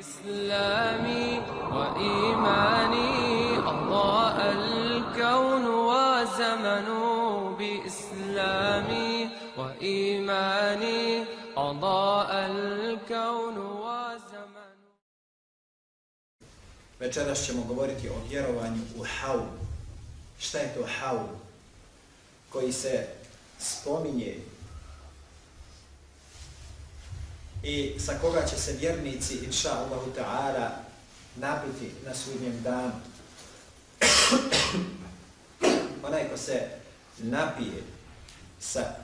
إسلامي وإيماني أضاء الكون وزمن بإسلامي وإيماني أضاء الكون وزمن Večeras ćemo govoriti o vjerovanju u haul. Šta je to haul? Koji se spominje i sa koga će se vjernici, inša Allahu ta'ala, napiti na sudnjem danu. Onaj ko se napije sa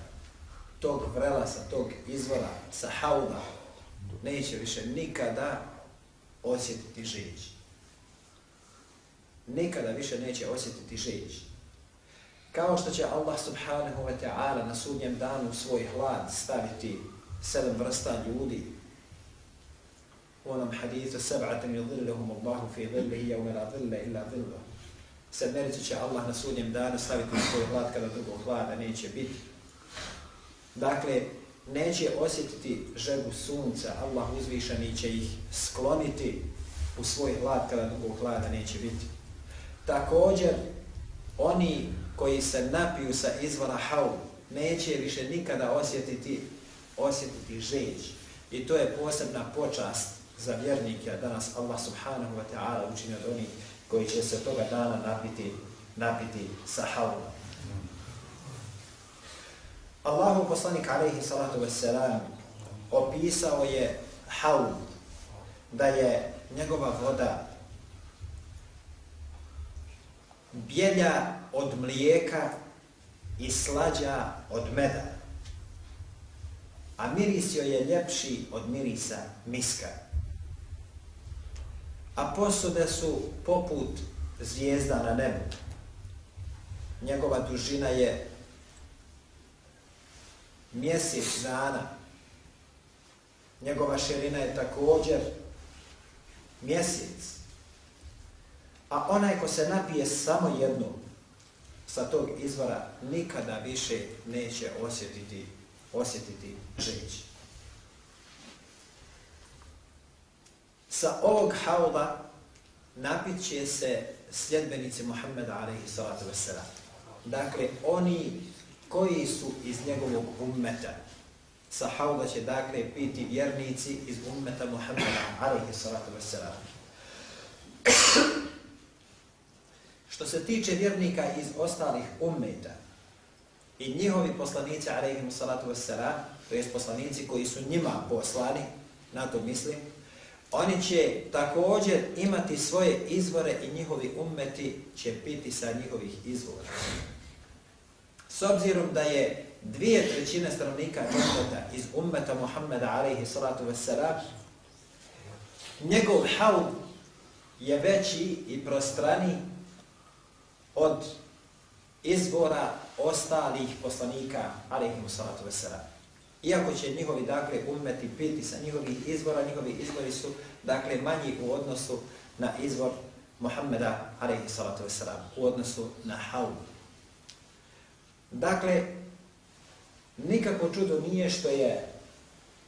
tog vrela, sa tog izvora, sa hauda, neće više nikada osjetiti žeđ. Nikada više neće osjetiti žeđ. Kao što će Allah subhanahu wa ta'ala na sudnjem danu svoj hlad staviti sedam vrsta ljudi. U onom hadithu seb'atem yudhillahum Allahu fi dhillihi yawma la dhilla illa dhillah. Sedmericu će Allah na sudnjem danu staviti svoj hlad kada drugog hlada neće biti. Dakle, neće osjetiti žegu sunca, Allah uzvišani će ih skloniti u svoj hlad kada drugog hlada neće biti. Također, oni koji se napiju sa izvora haul, neće više nikada osjetiti osjetiti žeđ. I to je posebna počast za vjernike, danas Allah subhanahu wa ta'ala učini od onih koji će se toga dana napiti, napiti sa haulom. Allahu poslanik alaihi salatu wassalam opisao je haul, da je njegova voda bjelja od mlijeka i slađa od meda a miris joj je ljepši od mirisa miska. A posude su poput zvijezda na nebu. Njegova dužina je mjesec dana. Njegova širina je također mjesec. A onaj ko se napije samo jednu sa tog izvora, nikada više neće osjetiti osjetiti žeć. Sa ovog hauda napit će se sljedbenici Muhammeda alaihi salatu wasalam. Dakle, oni koji su iz njegovog ummeta. Sa hauda će dakle piti vjernici iz ummeta Muhammeda alaihi salatu wasalam. Što se tiče vjernika iz ostalih ummeta, i njihovi poslanici, alaihimu salatu wassalam, to jest poslanici koji su njima poslani, na to mislim, oni će također imati svoje izvore i njihovi ummeti će piti sa njihovih izvora. S obzirom da je dvije trećine stanovnika ummeta iz ummeta Muhammeda alaihi salatu wassalam, njegov haud je veći i prostrani od izvora ostalih poslanika, alaihimu salatu vesera. Iako će njihovi, dakle, ummeti piti sa njihovih izvora, njihovi izvori su, dakle, manji u odnosu na izvor Muhammeda, alaihi salatu vesera, u odnosu na haul. Dakle, nikako čudo nije što je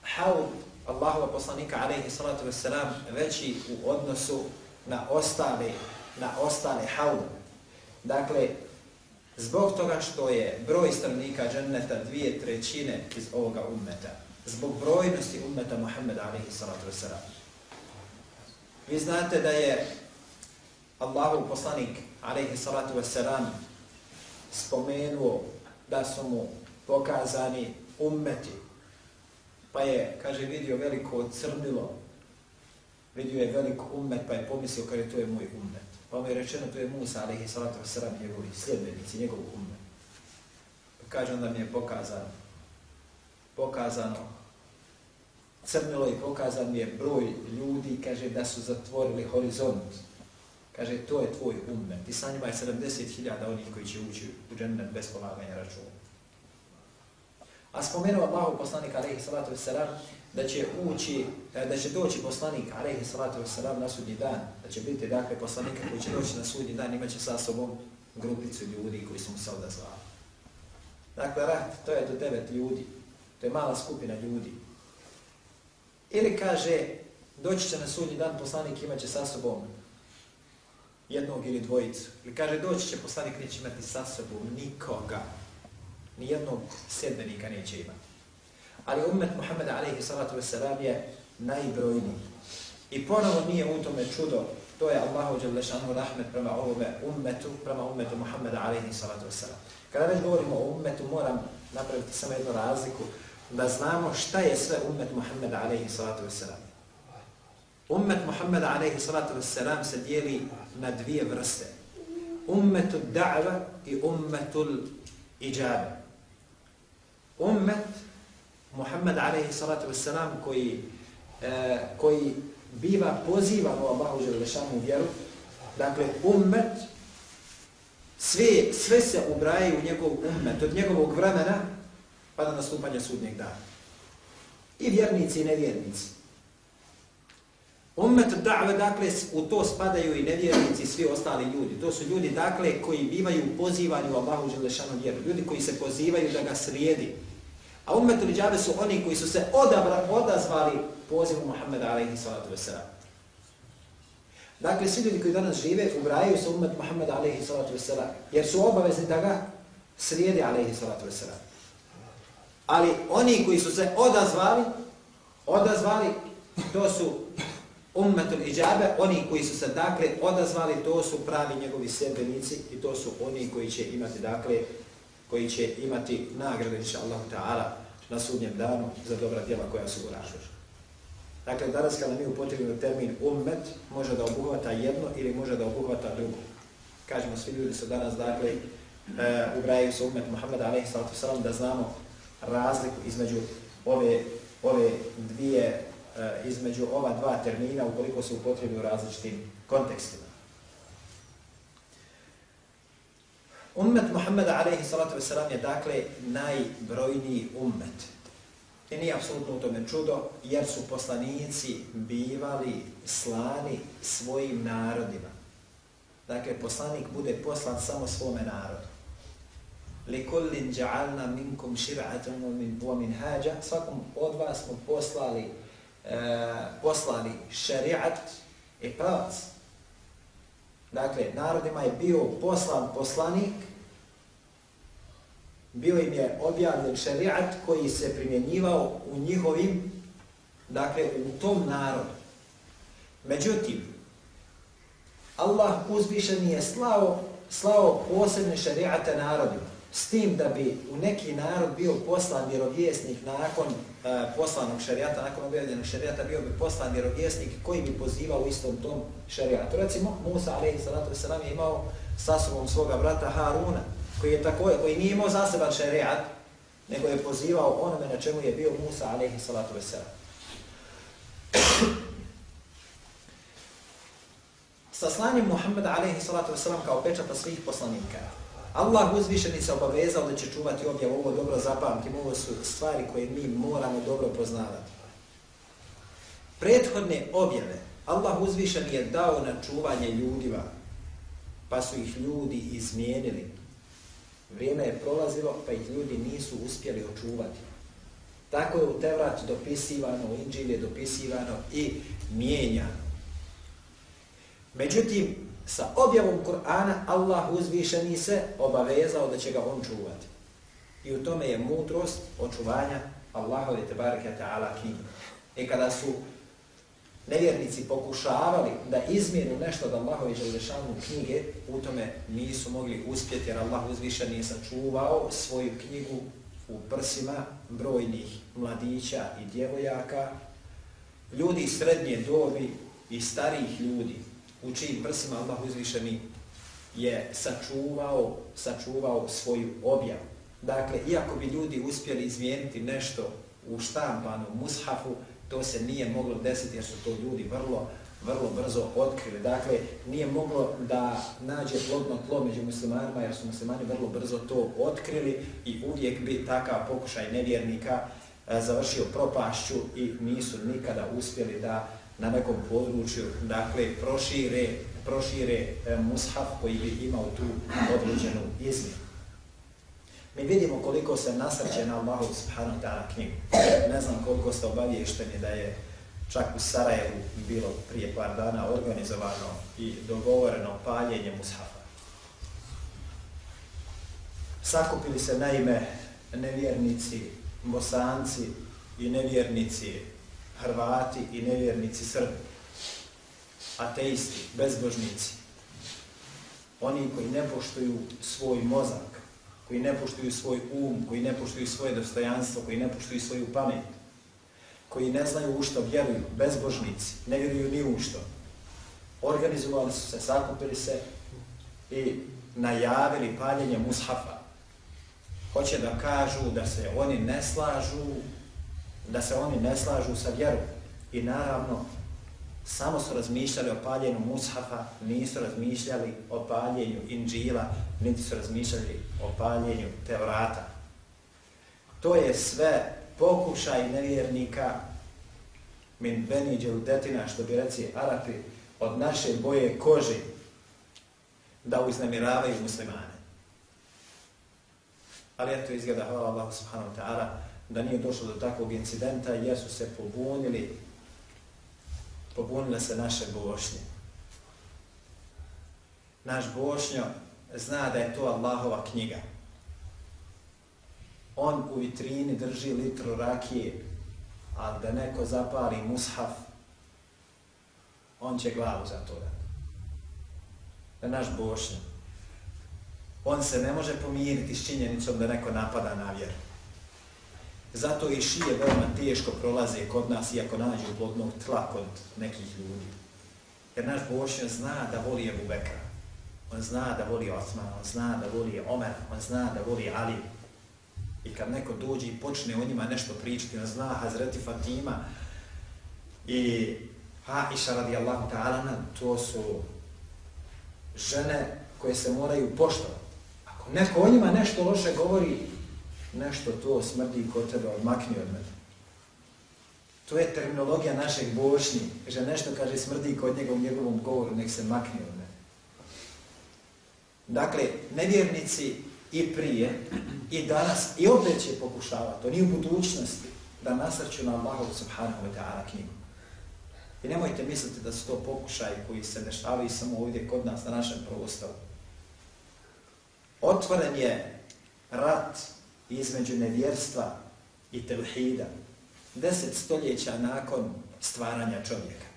haul Allahova poslanika, alaihi salatu vesera, veći u odnosu na ostale, na ostale haul. Dakle, Zbog toga što je broj stanovnika dženneta dvije trećine iz ovoga ummeta. Zbog brojnosti ummeta Muhammeda alihi salatu wasalam. Vi znate da je Allahu poslanik alihi salatu wasalam spomenuo da su mu pokazani ummeti. Pa je, kaže, vidio veliko crnilo. Vidio je velik ummet pa je pomislio kada to je moj ummet. Pa mu je rečeno, to je Musa, alaihi salatu wasalam, njegovi sljedbenici, njegov umet. Pa kaže, onda mi je pokazano, pokazano, crnilo i pokazan mi je broj ljudi, kaže, da su zatvorili horizont. Kaže, to je tvoj umet. I sa njima je 70.000 onih koji će ući u džennet bez polaganja računa. A spomenuo Allahu poslanika, alaihi salatu wasalam, da će ući, e, da će doći poslanik, alaihi salatu wasalam, na sudnji dan, da će biti dakle poslanika koji će doći na sudnji dan, imaće sa sobom grupicu ljudi koji su mu se odazvali. Dakle, rat, to je do devet ljudi, to je mala skupina ljudi. Ili kaže, Doći će na sudnji dan, poslanik imaće sa sobom jednog ili dvojicu. Ili kaže, doći će poslanik, neće imati sa sobom nikoga. Nijednog sedmenika neće imati. Ali umet Muhammeda alaihi salatu wasalam je najbrojniji. I ponovo nije u tome čudo, to je Allahu Đalešanu rahmet prema ovome ummetu, prema ummetu Muhammeda alaihi salatu wasalam. Kada već govorimo o ummetu, moram napraviti samo jednu razliku, da znamo šta je sve ummet Muhammeda alaihi salatu wasalam. Ummet Muhammeda alaihi salatu wasalam se dijeli na dvije vrste. Ummetu da'va i ummetu iđabe. Ummet Muhammed alaihi salatu wasalam koji, e, koji biva pozivan u Allahu Želešanu vjeru, dakle ummet, sve, sve se ubraje u njegov ummet, od njegovog vremena pa do nastupanja sudnjeg dana. I vjernici i nevjernici. Ummet da've, dakle, u to spadaju i nevjernici i svi ostali ljudi. To su ljudi, dakle, koji bivaju pozivani u Allahu Želešanu vjeru. Ljudi koji se pozivaju da ga slijedi. A ummet liđave su oni koji su se odabra, odazvali pozivu Muhammeda alaihi salatu wasalam. Dakle, svi ljudi koji danas žive ubrajaju se ummet Muhammeda alaihi salatu wasalam. Jer su obavezni da ga slijede alaihi salatu wasalam. Ali oni koji su se odazvali, odazvali, to su ummetul iđabe, oni koji su se dakle odazvali, to su pravi njegovi sebenici i to su oni koji će imati dakle koji će imati nagrade inša Allah ta'ala na sudnjem danu za dobra djela koja su uražili. Dakle, danas kada mi upotrebimo termin ummet, može da obuhvata jedno ili može da obuhvata drugo. Kažemo, svi ljudi su danas, dakle, e, ubrajaju se ummet Muhammeda, alaihi sallatu sallam, da znamo razliku između ove, ove dvije, e, između ova dva termina, ukoliko se upotrebi u različitim kontekstima. Ummet Muhammeda alaihi salatu wasalam je dakle najbrojniji ummet. I nije apsolutno u tome čudo, jer su poslanici bivali slani svojim narodima. Dakle, poslanik bude poslan samo svome narodu. لِكُلِّنْ جَعَلْنَا minkum shir'atan wa min. Svakom od vas smo poslali, e, poslali šari'at i pravac. Dakle, narodima je bio poslan poslanik bio im je objavljen šerijat koji se primjenjivao u njihovim, dakle, u tom narodu. Međutim, Allah uzvišen je slao, slao posebne šerijate narodima, s tim da bi u neki narod bio poslan vjerovjesnik nakon e, poslanog šerijata, nakon objavljenog šerijata, bio bi poslan vjerovjesnik koji bi pozivao u istom tom šerijatu. Recimo, Musa, alaihi salatu wasalam, je imao sa sobom svoga brata Haruna, koji je tako, koji nije imao zaseban šerijat, nego je pozivao onome na čemu je bio Musa alejhi salatu vesselam. Sa slanjem Muhammeda alejhi salatu vesselam kao pečata svih poslanika. Allah uzvišeni se obavezao da će čuvati objav, ovo dobro zapamtimo, ovo su stvari koje mi moramo dobro poznavati. Prethodne objave Allah uzvišeni je dao na čuvanje ljudima, pa su ih ljudi izmijenili, Vrijeme je prolazilo, pa ih ljudi nisu uspjeli očuvati. Tako je u Tevrat dopisivano, u Inđil je dopisivano i mijenjano. Međutim, sa objavom Kur'ana Allah uzvišeni se obavezao da će ga on čuvati. I u tome je mudrost očuvanja Allahove tebareke ta'ala knjige. I kada su nevjernici pokušavali da izmijenu nešto od Allahove želešanu knjige, u tome nisu mogli uspjeti jer Allah uzvišen je sačuvao svoju knjigu u prsima brojnih mladića i djevojaka, ljudi srednje dobi i starijih ljudi, u čijim prsima Allah uzvišeni je sačuvao, sačuvao svoju objavu. Dakle, iako bi ljudi uspjeli izmijeniti nešto u štampanom mushafu, To se nije moglo desiti jer su to ljudi vrlo, vrlo brzo otkrili. Dakle, nije moglo da nađe plodno tlo među muslimanima jer su muslimani vrlo brzo to otkrili i uvijek bi takav pokušaj nevjernika e, završio propašću i nisu nikada uspjeli da na nekom području dakle, prošire, prošire e, mushaf koji bi imao tu određenu izmjenu. Mi vidimo koliko se nasrće na Allahu subhanahu wa ta'ala knjigu. Ne znam koliko ste obavješteni da je čak u Sarajevu bilo prije par dana organizovano i dogovoreno paljenje mushafa. Sakupili se naime nevjernici, bosanci i nevjernici Hrvati i nevjernici Srbi, ateisti, bezbožnici, oni koji ne poštuju svoj mozak, koji ne poštuju svoj um, koji ne poštuju svoje dostojanstvo, koji ne poštuju svoju pamet, koji ne znaju u što vjeruju, bezbožnici, ne vjeruju ni u što. Organizovali su se, sakupili se i najavili paljenje mushafa. Hoće da kažu da se oni ne slažu, da se oni ne slažu sa vjerom. I naravno, samo su razmišljali o paljenju mushafa, nisu razmišljali o paljenju inđila, niti su razmišljali o paljenju tevrata. To je sve pokušaj nevjernika min beni dželdetina, što bi reci Arapi, od naše boje kože da uznamiravaju muslimane. Ali eto izgleda, hvala Allah subhanahu wa ta'ala, da nije došlo do takvog incidenta jer su se pobunili pobunile se naše bošnje. Naš bošnjo zna da je to Allahova knjiga. On u vitrini drži litru rakije, a da neko zapali mushaf, on će glavu za to dati. Da naš bošnjo. On se ne može pomiriti s činjenicom da neko napada na vjeru. Zato i šije veoma teško prolaze kod nas, iako nađu plodnog tla kod nekih ljudi. Jer naš Bošnja zna da voli Ebu Bekra. On zna da voli Osman, on zna da voli Omer, on zna da voli Ali. I kad neko dođe i počne o njima nešto pričati, on zna Hazreti Fatima i Aisha radijallahu ta'ala, to su žene koje se moraju poštovati. Ako neko o njima nešto loše govori, nešto to smrdi kod tebe, odmakni od mene. To je terminologija našeg bošnji. Že nešto kaže smrdi kod njega u njegovom govoru, nek se makni od mene. Dakle, nevjernici i prije, i danas, i opet će pokušavati, to nije u budućnosti, da nasrću na Allahu subhanahu wa ta'ala knjigu. I nemojte misliti da su to pokušaj koji se dešavaju samo ovdje kod nas, na našem prostoru. Otvoren je rat između nevjerstva i tevhida. Deset stoljeća nakon stvaranja čovjeka.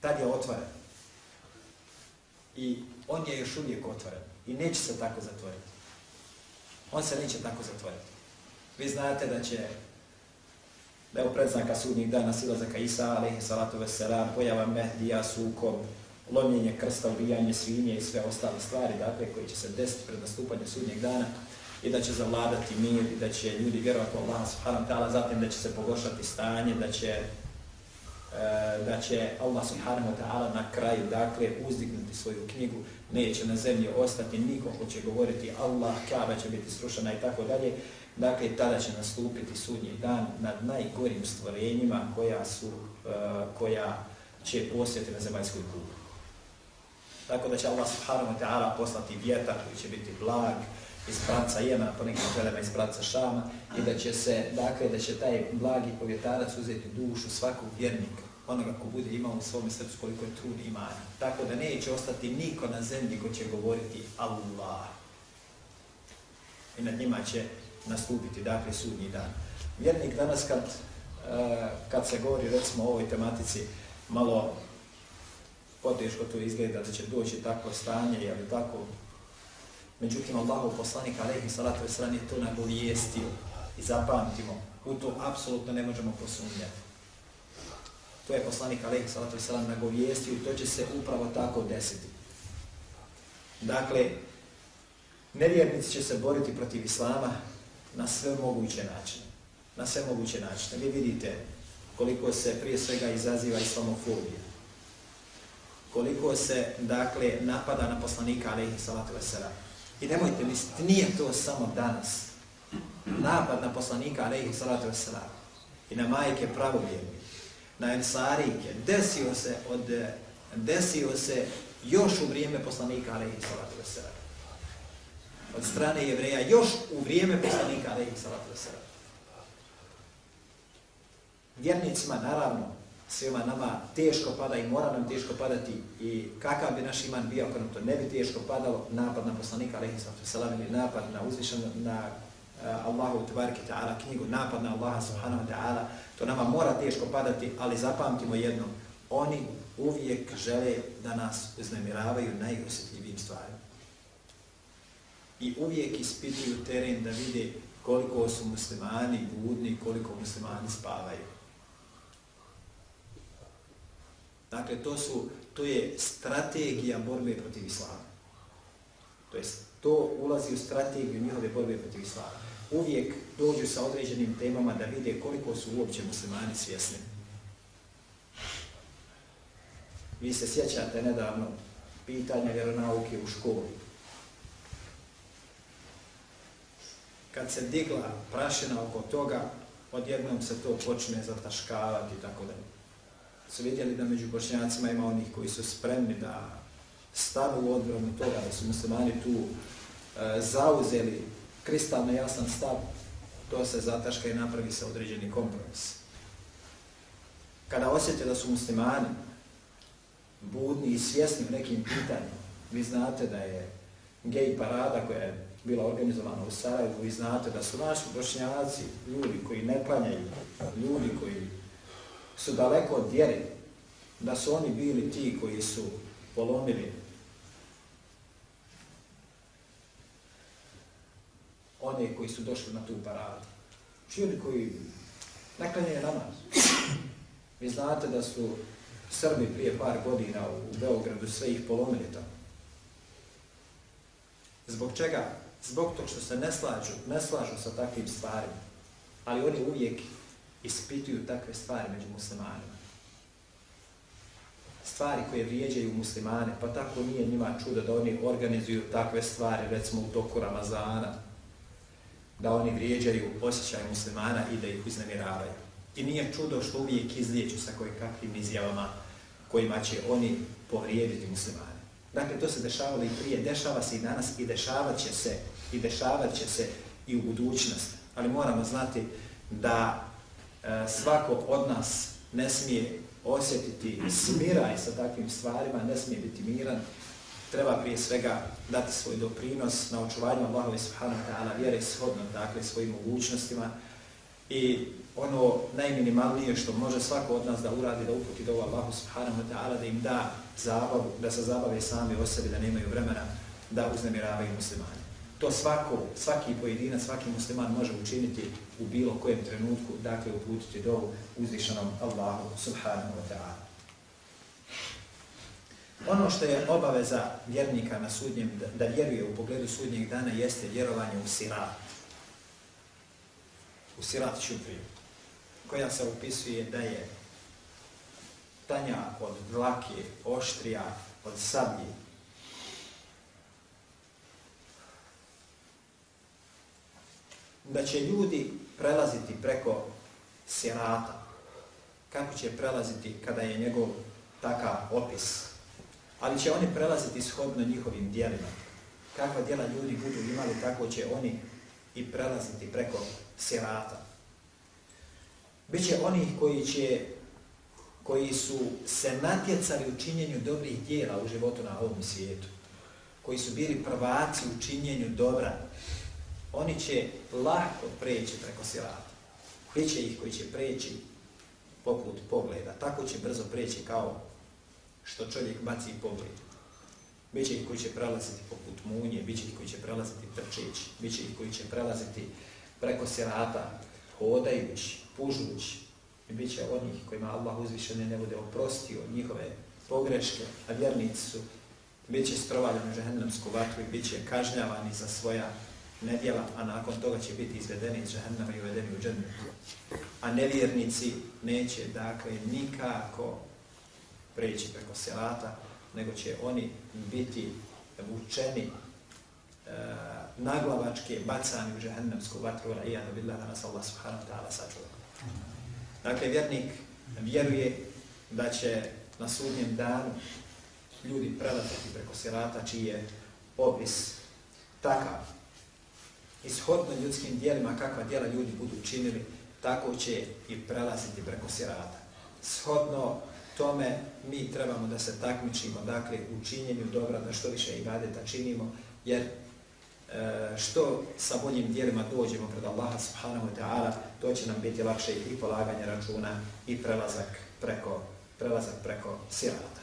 Tad je otvoren. I on je još uvijek otvoren. I neće se tako zatvoriti. On se neće tako zatvoriti. Vi znate da će da je u predznaka sudnjih dana silazaka Isa, alaihi salatu veselam, pojava Mehdija, sukob, lomljenje krsta, ubijanje svinje i sve ostale stvari, dakle, koji će se desiti pred nastupanjem sudnjeg dana i da će zavladati mir i da će ljudi vjerovati u Allah subhanahu ta'ala, zatim da će se pogošati stanje, da će e, da će Allah subhanahu ta'ala na kraju, dakle, uzdignuti svoju knjigu, neće na zemlji ostati niko ko će govoriti Allah, Kaaba će biti srušena i tako dalje, dakle, tada će nastupiti sudnji dan nad najgorim stvorenjima koja su, e, koja će posjeti na zemaljskoj kugli. Tako da će Allah subhanahu wa ta'ala poslati vjetar koji će biti blag iz pravca Jemena, po nekim želema iz pravca Šama i da će se, dakle, da će taj blagi povjetarac uzeti dušu svakog vjernika, onoga ko bude imao u svome srcu koliko je trud imanja. Tako da neće ostati niko na zemlji ko će govoriti Allah. I nad njima će nastupiti, dakle, sudnji dan. Vjernik danas kad, eh, kad se govori, recimo, o ovoj tematici, malo Pa poteško to izgleda da će doći takvo stanje, jel tako? Međutim, Allahov poslanik, alaihi salatu wasalam, je to nagovijestio i zapamtimo. U to apsolutno ne možemo posumnjati. To je poslanik, alaihi salatu wasalam, nagovijestio i to će se upravo tako desiti. Dakle, nevjernici će se boriti protiv Islama na sve moguće načine. Na sve moguće načine. Vi vidite koliko se prije svega izaziva islamofobija koliko se, dakle, napada na poslanika, alaihi salatu wasalam. I nemojte misliti, nije to samo danas. Napad na poslanika, alaihi salatu wasalam. I na majke pravovjerni. Na ensarike. Desio se od, desio se još u vrijeme poslanika, alaihi salatu wasalam. Od strane jevreja, još u vrijeme poslanika, alaihi salatu wasalam. Vjernicima, naravno, svima nama teško pada i mora nam teško padati i kakav bi naš iman bio ako nam to ne bi teško padalo, napad na poslanika, alaihi sallam, ili napad na uzvišan, na eh, Allahu tebareke ta'ala knjigu, napad na Allaha subhanahu ta'ala, to nama mora teško padati, ali zapamtimo jedno, oni uvijek žele da nas uznemiravaju najosjetljivijim stvarima. I uvijek ispituju teren da vide koliko su muslimani budni, koliko muslimani spavaju. Dakle, to, su, to je strategija borbe protiv islama. To jest, to ulazi u strategiju njihove borbe protiv islama. Uvijek dođu sa određenim temama da vide koliko su uopće muslimani svjesni. Vi se sjećate nedavno pitanja vjeronauke u školi. Kad se digla prašina oko toga, odjednom se to počne zataškavati i tako dalje su vidjeli da među bošnjacima ima onih koji su spremni da stanu u odbranu toga, da su muslimani tu e, zauzeli kristalno jasan stav, to se zataška i napravi se određeni kompromis. Kada osjete da su muslimani budni i svjesni u nekim pitanjima, vi znate da je gej parada koja je bila organizovana u Sarajevu, vi znate da su naši bošnjaci ljudi koji ne klanjaju, ljudi koji su daleko od vjere, da su oni bili ti koji su polomili one koji su došli na tu paradu. Čili koji naklanjaju namaz. Vi znate da su Srbi prije par godina u Beogradu sve ih polomili tamo. Zbog čega? Zbog tog što se ne slažu, ne slažu sa takvim stvarima. Ali oni uvijek ispituju takve stvari među muslimanima. Stvari koje vrijeđaju muslimane, pa tako nije njima čudo da oni organizuju takve stvari, recimo u toku Ramazana, da oni vrijeđaju osjećaj muslimana i da ih uznemiravaju. I nije čudo što uvijek izliječu sa koje kakvim izjavama kojima će oni povrijediti muslimane. Dakle, to se dešavalo i prije, dešava se i danas i dešavat će se i dešavat će se i u budućnosti. Ali moramo znati da E, svako od nas ne smije osjetiti smiraj sa takvim stvarima, ne smije biti miran, treba prije svega dati svoj doprinos na očuvanju Allahove subhanahu wa ta'ala vjere shodno dakle, svojim mogućnostima. I ono najminimalnije što može svako od nas da uradi, da uputi do Allahu subhanahu wa ta'ala, da im da zabavu, da se zabave sami o sebi, da nemaju vremena da uznemiravaju muslimani to svako, svaki pojedina, svaki musliman može učiniti u bilo kojem trenutku, dakle uputiti do uzvišenom Allahu subhanahu wa ta'ala. Ono što je obaveza vjernika na sudnjem, da vjeruje u pogledu sudnjeg dana, jeste vjerovanje u sirat. U sirat čupriju, koja se upisuje da je tanja od dlake, oštrija, od sablje, da će ljudi prelaziti preko sirata. Kako će prelaziti kada je njegov takav opis? Ali će oni prelaziti shodno njihovim dijelima. Kakva dijela ljudi budu imali, tako će oni i prelaziti preko sirata. Biće oni koji će koji su se natjecali u činjenju dobrih dijela u životu na ovom svijetu, koji su bili prvaci u činjenju dobra, oni će lahko preći preko sirata. Biće ih koji će preći poput pogleda. Tako će brzo preći kao što čovjek baci pogled. Biće ih koji će prelaziti poput munje, biće ih koji će prelaziti trčeći, biće ih koji će prelaziti preko sirata, hodajući, pužući. I bit će onih kojima Allah uzvišene ne bude oprostio njihove pogreške, a vjernici su, bit će strovaljeni u žehennemsku vatru i bit će kažnjavani za svoja nedjela, a nakon toga će biti izvedeni iz žahennama i uvedeni u džennu. A nevjernici neće, dakle, nikako preći preko selata, nego će oni biti vučeni e, naglavačke, bacani u žahennamsku vatru, a ijadu billaha nas Allah subhanahu ta'ala sačuva. Dakle, vjernik vjeruje da će na sudnjem danu ljudi prelaziti preko selata, čiji je opis takav ishodno ljudskim dijelima kakva dijela ljudi budu učinili, tako će i prelaziti preko sirata. Shodno tome mi trebamo da se takmičimo, dakle, u činjenju dobra, da što više ibadeta činimo, jer e, što sa boljim dijelima dođemo pred Allaha subhanahu wa ta'ala, to će nam biti lakše i polaganje računa i prelazak preko, prelazak preko sirata.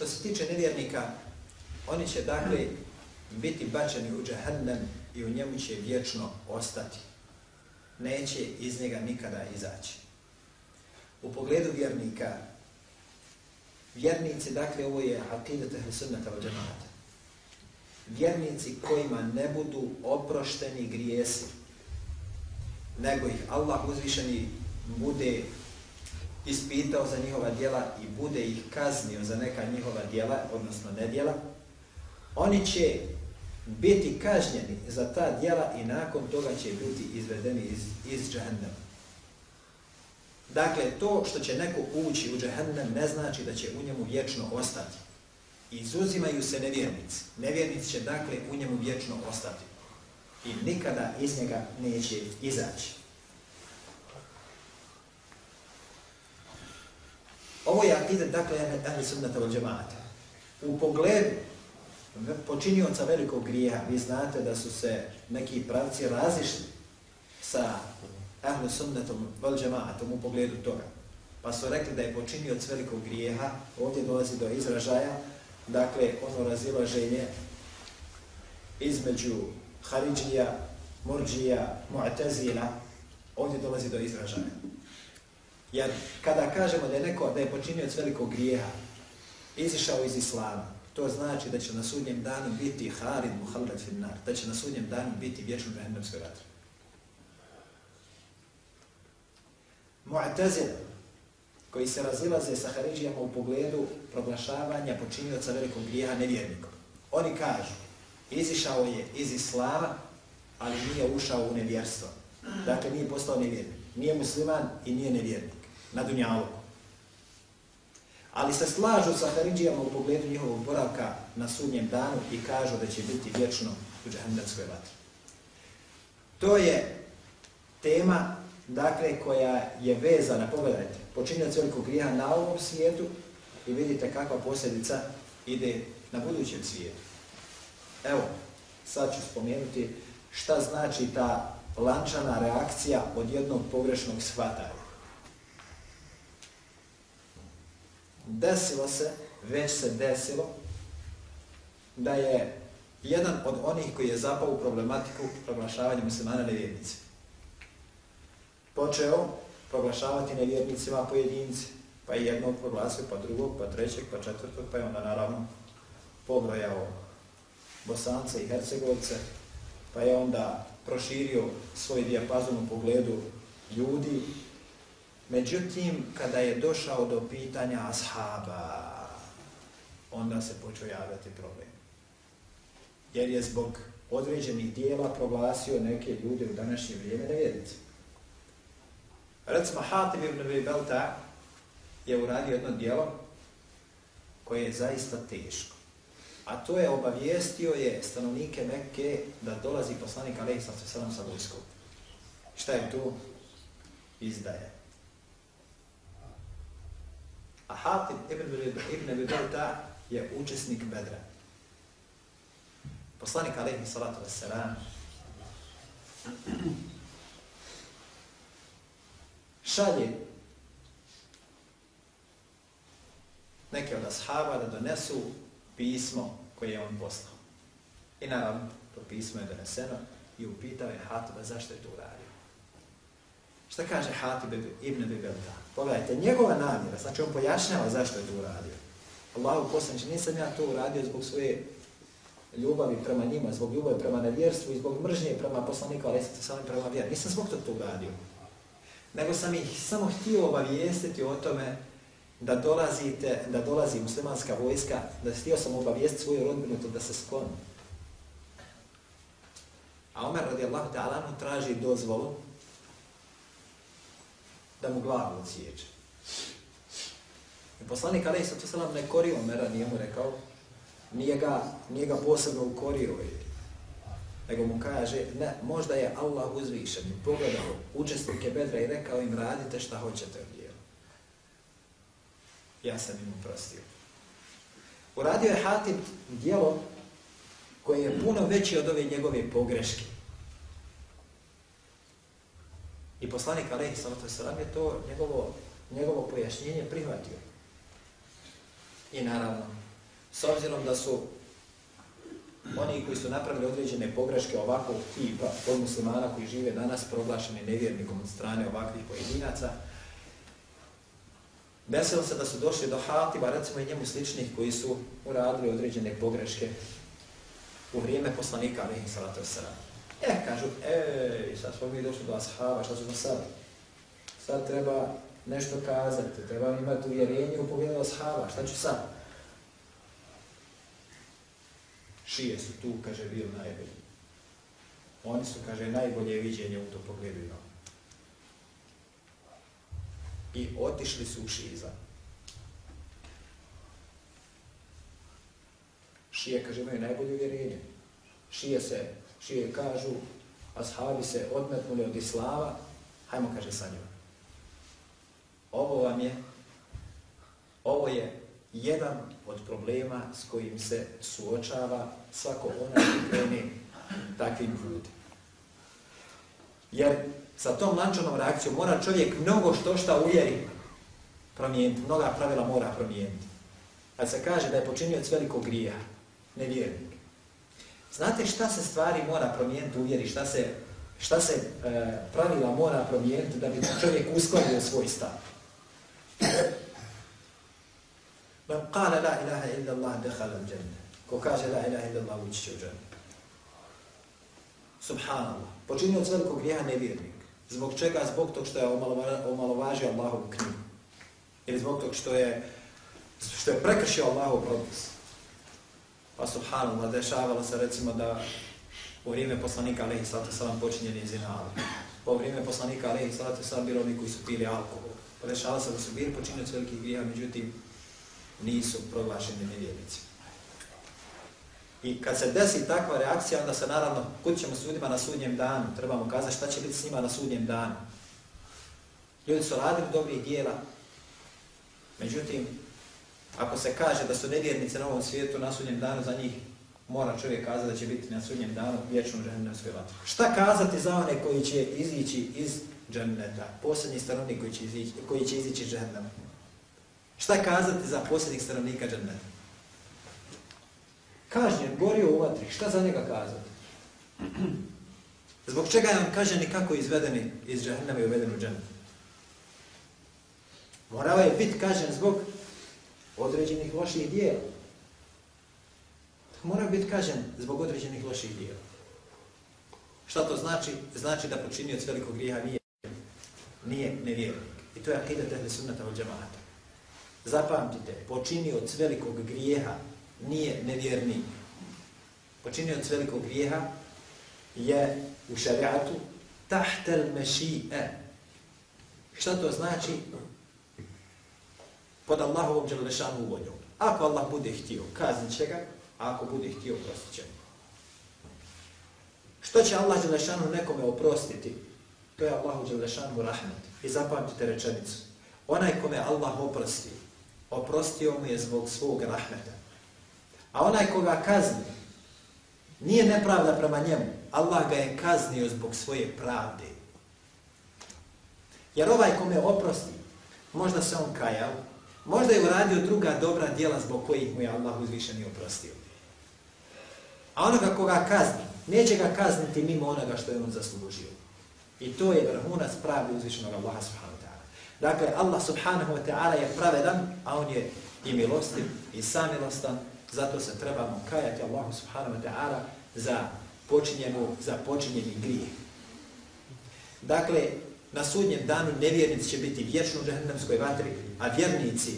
Što se tiče nevjernika, oni će dakle biti bačeni u džahannam i u njemu će vječno ostati. Neće iz njega nikada izaći. U pogledu vjernika, vjernici, dakle ovo je akidat ahli od wa džemata, vjernici kojima ne budu oprošteni grijesi, nego ih Allah uzvišeni bude ispitao za njihova djela i bude ih kaznio za neka njihova djela, odnosno nedjela, oni će biti kažnjeni za ta djela i nakon toga će biti izvedeni iz, iz džahnama. Dakle, to što će neko ući u džahennem ne znači da će u njemu vječno ostati. Izuzimaju se nevjernici. Nevjernici će dakle u njemu vječno ostati. I nikada iz njega neće izaći. Ovo je akidat, dakle, ahli sunnata od džemata. U pogledu počinioca velikog grija, vi znate da su se neki pravci razišli sa ahli sunnatom od džematom u pogledu toga. Pa su rekli da je počinioc velikog grijeha, ovdje dolazi do izražaja, dakle, ono razilaženje između Haridžija, Murđija, Mu'tazila, ovdje dolazi do izražaja. Jer kada kažemo da je neko da je počinio od velikog grijeha, izišao iz islama, to znači da će na sudnjem danu biti Harid Muhallad Finnar, da će na sudnjem danu biti vječno vremenomsko vatre. Mu'tazila, koji se razilaze sa Haridžijama u pogledu proglašavanja počinioca velikog grijeha nevjernikom. Oni kažu, izišao je iz islama, ali nije ušao u nevjerstvo. Dakle, nije postao nevjernik. Nije musliman i nije nevjernik na dunjalu. Ali se slažu sa Haridžijama u pogledu njihovog boravka na sudnjem danu i kažu da će biti vječno u džahannetskoj vatri. To je tema dakle, koja je vezana, pogledajte, počinjac velikog grija na ovom svijetu i vidite kakva posljedica ide na budućem svijetu. Evo, sad ću spomenuti šta znači ta lančana reakcija od jednog pogrešnog shvatanja. Desilo se, već se desilo, da je jedan od onih koji je zapao u problematiku proglašavanja muslimana nevjernice. Počeo proglašavati nevjernicima pojedinci, pa i jednog proglasio, pa drugog, pa trećeg, pa četvrtog, pa je onda naravno pobrojao Bosance i Hercegovce, pa je onda proširio svoj dijapazon u pogledu ljudi Međutim, kada je došao do pitanja ashaba, onda se počeo javljati problem. Jer je zbog određenih dijela proglasio neke ljude u današnje vrijeme nevjernici. Recimo, Hatim ibn Belta je uradio jedno dijelo koje je zaista teško. A to je obavijestio je stanovnike Mekke da dolazi poslanik Aleyhi sallam sa vojskom. Šta je to? Izdaje. A Hatib ibn, ibn Bibelta je učesnik Bedra. Poslanik alaihi salatu wassalam šalje neke od ashaba da donesu pismo koje je on poslao. I naravno, to pismo je doneseno i upitao je Hatiba zašto je to uradio. Šta kaže Hatib ibn Bibelta? Pogledajte, njegova namjera, znači on pojašnjava zašto je to uradio. Allahu poslanče, nisam ja to uradio zbog svoje ljubavi prema njima, zbog ljubavi prema nevjerstvu i zbog mržnje prema poslaniku, ali sam samo prema vjer. Nisam zbog toga to uradio. Nego sam ih samo htio obavijestiti o tome da dolazite, da dolazi muslimanska vojska, da htio sam obavijestiti svoju rodbinu to da se skloni. A Omer radijallahu ta'ala traži dozvolu da mu glavu odsjeće. I poslanik Ali Isatu Salam ne korio Omera, nije mu rekao nije ga, nije ga posebno ukorio, nego mu kaže, ne, možda je Allah uzvišen i pogledao učesnike bedra i rekao im radite šta hoćete od dijela. Ja sam im uprostio. Uradio je Hatib dijelo koje je puno veće od ove njegove pogreške. I poslanik Alehi Salatu Salam je to njegovo, njegovo pojašnjenje prihvatio. I naravno, s obzirom da su oni koji su napravili određene pogreške ovakvog tipa od muslimana koji žive danas proglašeni nevjernikom od strane ovakvih pojedinaca, desilo se da su došli do Hatiba, recimo i njemu sličnih koji su uradili određene pogreške u vrijeme poslanika alaihi salatu wasalam. E, kažu, ej, sad smo mi došli do ashaba, šta ćemo sad? Sad treba nešto kazati, treba imati uvjerenje u pogledu ashaba, šta ću sad? Šije su tu, kaže, bio najbolji. Oni su, kaže, najbolje viđenje u to pogledu imali. I otišli su u šiza. Šije, kaže, imaju najbolje uvjerenje. Šije se, šije kažu, ashabi se odmetnuli od islava, hajmo, kaže, sa njima. Ovo vam je, ovo je jedan od problema s kojim se suočava svako onaj koji krene takvim putem. Jer sa tom lančanom reakcijom mora čovjek mnogo što šta uvjeri promijeniti, mnoga pravila mora promijeniti. Kad se kaže da je počinio od velikog grija, nevjernik. Znate šta se stvari mora promijeniti uvjeri, šta se, šta se e, pravila mora promijeniti da bi čovjek uskladio svoj stav? Man kala la ilaha illa Allah dekhala al dženne. Ko kaže la ilaha illa Allah ući će u dženne. Subhanallah. Počinio od velikog grijeha nevjernik. Zbog čega? Zbog tog što je omalovažio Allahovu knjigu. Ili zbog tog što je, što je prekršio Allahov propis. Pa subhanallah, dešavalo se recimo da u vrijeme poslanika alaihi sallatu sallam počinje nizinali. Po vrijeme poslanika alaihi sallatu sallam bilo oni koji su pili alkohol. Pa dešavalo se da su bili počinjeni od velikih grija, međutim nisu proglašeni nevjernici. I kad se desi takva reakcija, onda se naravno, kod ćemo s ljudima na sudnjem danu, trebamo kazati šta će biti s njima na sudnjem danu. Ljudi su radili dobrih dijela, međutim, ako se kaže da su nevjernice na ovom svijetu na sudnjem danu, za njih mora čovjek kazati da će biti na sudnjem danu vječnom u džahnemskoj vatri. Šta kazati za one koji će izići iz dženneta? posljednji stanovnik koji će izići, koji će izići iz džahnema? Šta kazati za posljednjih stanovnika dženneta? Kažnjen, gorio u vatri, šta za njega kazati? Zbog čega je on kažen i kako izvedeni iz džennema i uveden u džennet? Morao je biti kažen zbog određenih loših dijela. Mora biti kažen zbog određenih loših dijela. Šta to znači? Znači da počinio od velikog grijeha nije, nije nevjernik. I to je akida tehle sunnata od džamata. Zapamtite, počinio od velikog grijeha nije nevjernik. Počinio od velikog grijeha je u šariatu tahtel mešije. Šta to znači? Pod Allahovom dželešanu voljom. Ako Allah bude htio, kaznit će ga, a ako bude htio, prostit će Što će Allah dželešanu nekome oprostiti? To je Allahu dželešanu rahmet. I zapamtite rečenicu. Onaj kome Allah oprosti, oprostio mu je zbog svog rahmeta. A onaj koga kazni, nije nepravda prema njemu, Allah ga je kaznio zbog svoje pravde. Jer ovaj kome oprosti, možda se on kajao, možda je uradio druga dobra djela zbog kojih mu je Allah uzvišen i oprostio. A onoga koga kazni, neće ga kazniti mimo onoga što je on zaslužio. I to je vrhunac pravde uzvišenog Allaha subhanahu wa ta'ala. Dakle, Allah subhanahu wa ta'ala je pravedan, a on je i milostiv i samilostan, zato se trebamo kajati Allahu subhanahu wa ta'ala za počinjenu, za počinjeni grijeh. Dakle, na sudnjem danu nevjernici će biti vječno u džahnemskoj vatri, a vjernici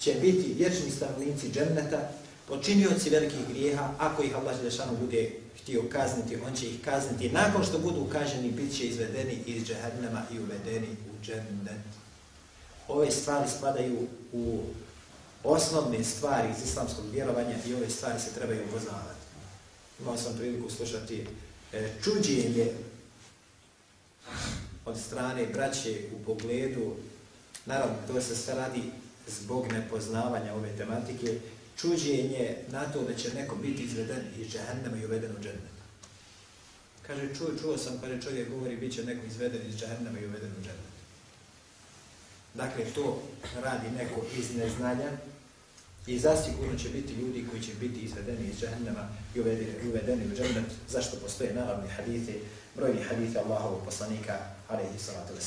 će biti vječni stanovnici dženneta, počinioci velikih grijeha, ako ih Allah Želešanu bude htio kazniti, on će ih kazniti. Nakon što budu kaženi, bit će izvedeni iz džahnema i uvedeni u džennet ove stvari spadaju u osnovne stvari iz islamskog vjerovanja i ove stvari se trebaju upoznavati. Imao sam priliku slušati e, čuđenje od strane braće u pogledu, naravno to se sve radi zbog nepoznavanja ove tematike, čuđenje na to da će neko biti izveden iz džahennema i uveden u džennet. Kaže, čuo, čuo sam, pa kaže čovjek govori, bit će neko izveden iz džahennema i uveden u džennet. Dakle, to radi neko iz neznanja i zasigurno će biti ljudi koji će biti izvedeni iz džahennema i uvedeni, uvedeni u džennet. Zašto postoje naravni hadithi, brojni hadithi Allahovog poslanika, alaihi salatu